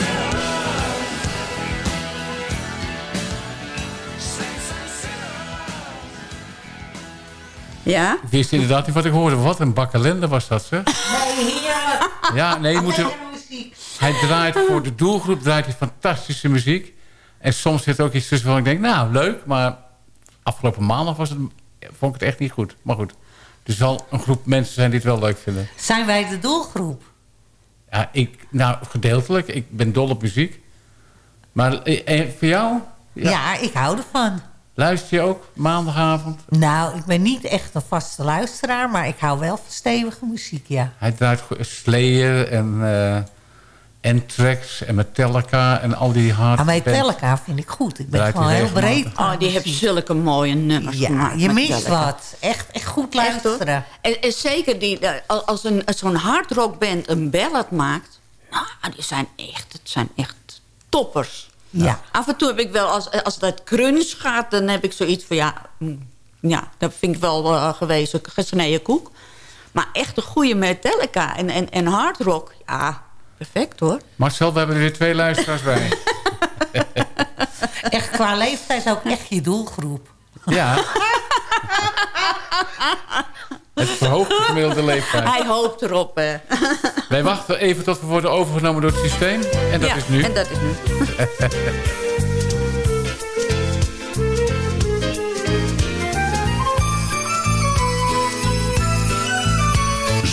Speaker 11: Ja?
Speaker 5: Ik wist inderdaad niet wat ik hoorde. Wat een bakkelende was dat, zeg.
Speaker 8: Nee, hier.
Speaker 5: Ja, nee, je moet er- Hij draait voor de doelgroep draait hij fantastische muziek. En soms zit er ook iets tussen waarvan ik denk, nou, leuk. Maar afgelopen maandag was het, vond ik het echt niet goed. Maar goed, er zal een groep mensen zijn die het wel leuk vinden.
Speaker 8: Zijn wij de doelgroep?
Speaker 5: Ja, ik, nou, gedeeltelijk. Ik ben dol op muziek. Maar eh, eh, voor jou?
Speaker 8: Ja. ik hou ervan.
Speaker 5: Luister je ook maandagavond?
Speaker 8: Nou, ik ben niet echt een vaste luisteraar, maar ik hou wel van stevige muziek, ja.
Speaker 5: Hij draait Slayer en eh Anthrax en Metallica en al die hard
Speaker 8: Maar
Speaker 5: bands.
Speaker 8: Metallica vind ik goed. Ik ben
Speaker 5: Draait
Speaker 8: gewoon heel breed.
Speaker 11: Oh, die hebben zulke mooie nummers
Speaker 8: Ja,
Speaker 11: gemaakt.
Speaker 8: je mist
Speaker 11: Metallica.
Speaker 8: wat. Echt, echt goed
Speaker 11: Echt,
Speaker 8: luisteren.
Speaker 11: En, en zeker die, eh, al- als een, als zo'n hardrockband een ballad maakt... Nou, die zijn echt, het zijn echt toppers.
Speaker 8: Ja.
Speaker 11: Af en toe heb ik wel, als, als dat crunch gaat... dan heb ik zoiets van, ja... mm, Ja, dat vind ik wel uh, gewezen, gesneden koek. Maar echt een goede Metallica en, en, en hardrock... Ja, perfect hoor.
Speaker 5: Marcel, we hebben er weer twee luisteraars bij. <laughs>
Speaker 8: Echt qua leeftijd ook echt je doelgroep.
Speaker 5: Ja. Het verhoogt de gemiddelde leeftijd.
Speaker 11: Hij hoopt erop, hè.
Speaker 5: Wij wachten even tot we worden overgenomen door het systeem. En dat
Speaker 11: Ja,
Speaker 5: is nu.
Speaker 11: en dat is nu. <laughs>